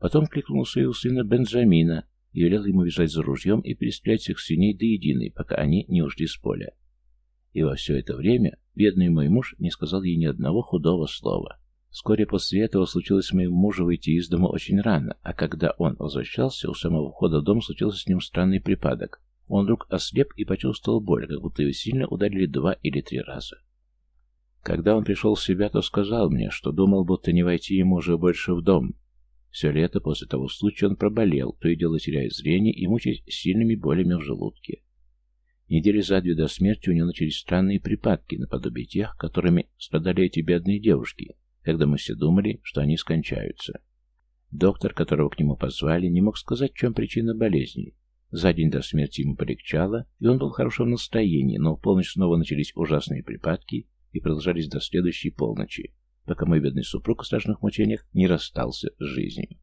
Потом кликнул своего сына Бенджамина и велел ему бежать за ружьем и перестрелять всех свиней до единой, пока они не ушли с поля. И во все это время бедный мой муж не сказал ей ни одного худого слова. Вскоре после этого случилось моему мужу выйти из дома очень рано, а когда он возвращался, у самого входа в дом случился с ним странный припадок. Он вдруг ослеп и почувствовал боль, как будто его сильно ударили два или три раза. Когда он пришел в себя, то сказал мне, что думал, будто не войти ему уже больше в дом. Все лето после того случая он проболел, то и дело теряя зрение и мучаясь сильными болями в желудке. Недели за две до смерти у него начались странные припадки, наподобие тех, которыми страдали эти бедные девушки, когда мы все думали, что они скончаются. Доктор, которого к нему позвали, не мог сказать, в чем причина болезни. За день до смерти ему полегчало, и он был в хорошем настроении, но в полночь снова начались ужасные припадки и продолжались до следующей полночи, пока мой бедный супруг в страшных мучениях не расстался с жизнью.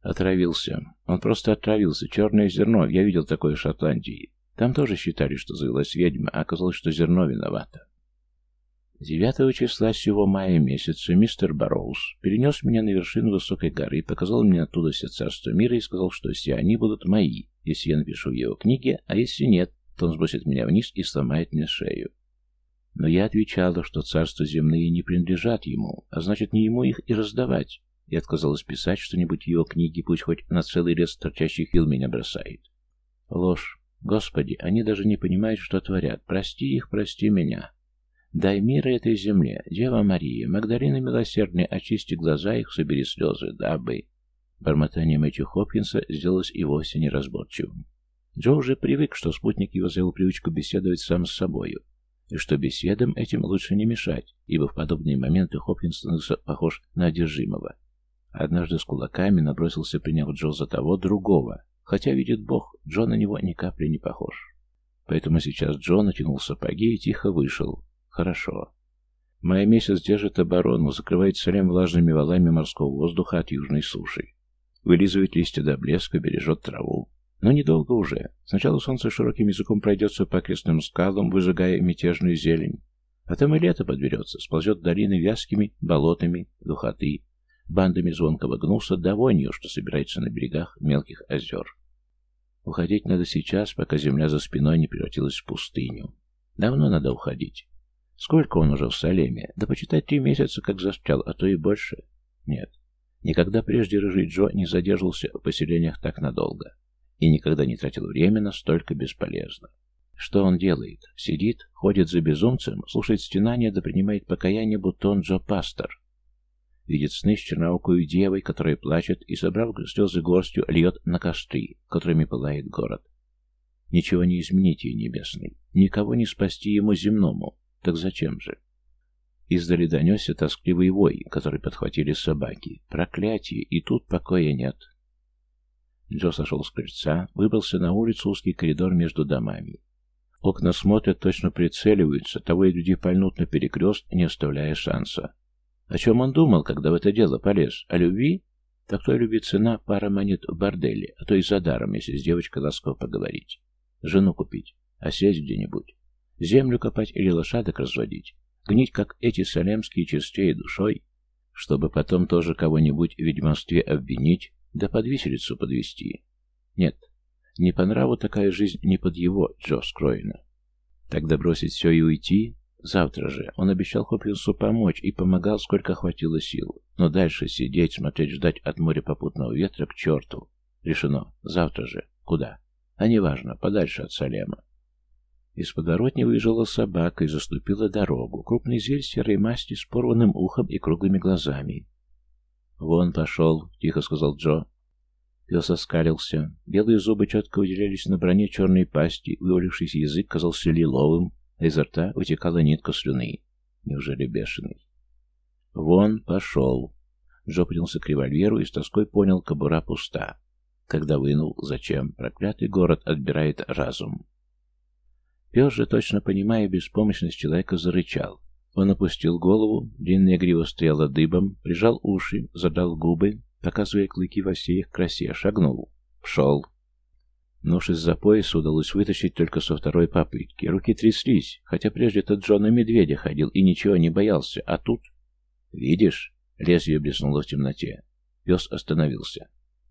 Отравился. Он просто отравился. Черное зерно. Я видел такое в Шотландии. Там тоже считали, что завелась ведьма, а оказалось, что зерно виновато. 9 числа сего мая месяца мистер Барроуз перенес меня на вершину высокой горы, показал мне оттуда все царства мира и сказал, что все они будут мои, если я напишу в его книге, а если нет, то он сбросит меня вниз и сломает мне шею. Но я отвечала, что царства земные не принадлежат ему, а значит, не ему их и раздавать, и отказалась писать что-нибудь в его книге, пусть хоть на целый лес торчащих вил меня бросает. Ложь. Господи, они даже не понимают, что творят. Прости их, прости меня. Дай мира этой земле, Дева Мария, Магдалина Милосердная, очисти глаза их, собери слезы, дабы... Бормотание Мэтью Хопкинса сделалось и вовсе неразборчивым. Джо уже привык, что спутник его завел привычку беседовать сам с собою, и что беседам этим лучше не мешать, ибо в подобные моменты Хопкинс становился похож на одержимого. Однажды с кулаками набросился, приняв Джо за того другого, хотя, видит Бог, Джо на него ни капли не похож. Поэтому сейчас Джо натянул сапоги и тихо вышел, Хорошо. Май месяц держит оборону, закрывает солем влажными валами морского воздуха от южной суши. Вылизывает листья до блеска, бережет траву. Но недолго уже. Сначала солнце широким языком пройдется по окрестным скалам, выжигая мятежную зелень. А там и лето подберется, сползет долины вязкими болотами, духоты, бандами звонкого гнуса, да что собирается на берегах мелких озер. Уходить надо сейчас, пока земля за спиной не превратилась в пустыню. Давно надо уходить. Сколько он уже в Салеме? Да почитать три месяца, как застрял, а то и больше. Нет. Никогда прежде Рыжий Джо не задерживался в поселениях так надолго. И никогда не тратил время настолько бесполезно. Что он делает? Сидит, ходит за безумцем, слушает стенания да принимает покаяние, будто он Джо Пастор. Видит сны с черноокую девой, которая плачет, и, собрав слезы горстью, льет на костры, которыми пылает город. Ничего не изменить ей небесный, никого не спасти ему земному, так зачем же? Издали донесся тоскливый вой, который подхватили собаки. Проклятие, и тут покоя нет. Джо сошел с крыльца, выбрался на улицу узкий коридор между домами. Окна смотрят, точно прицеливаются, того и люди пальнут на перекрест, не оставляя шанса. О чем он думал, когда в это дело полез? О любви? Так то любви цена пара монет в борделе, а то и за даром, если с девочкой ласково поговорить. Жену купить, а сесть где-нибудь. Землю копать или лошадок разводить? Гнить, как эти салемские чистее душой? Чтобы потом тоже кого-нибудь в ведьмовстве обвинить, да под виселицу подвести? Нет, не по нраву такая жизнь не под его, Джо Скроина. Тогда бросить все и уйти? Завтра же. Он обещал Хопкинсу помочь и помогал, сколько хватило сил. Но дальше сидеть, смотреть, ждать от моря попутного ветра к черту. Решено. Завтра же. Куда? А неважно, подальше от Салема. Из подворотни выезжала собака и заступила дорогу. Крупный зверь серой масти с порванным ухом и круглыми глазами. «Вон пошел», — тихо сказал Джо. Пес оскалился. Белые зубы четко выделялись на броне черной пасти, вывалившийся язык казался лиловым, а изо рта вытекала нитка слюны. Неужели бешеный? «Вон пошел». Джо принялся к револьверу и с тоской понял, кобура пуста. Когда вынул, зачем? Проклятый город отбирает разум. Пес же, точно понимая беспомощность человека, зарычал. Он опустил голову, длинная грива стояла дыбом, прижал уши, задал губы, показывая клыки во всей их красе, шагнул. Пшел. Нож из-за пояса удалось вытащить только со второй попытки. Руки тряслись, хотя прежде-то Джон на медведя ходил и ничего не боялся, а тут... «Видишь?» — лезвие блеснуло в темноте. Пес остановился.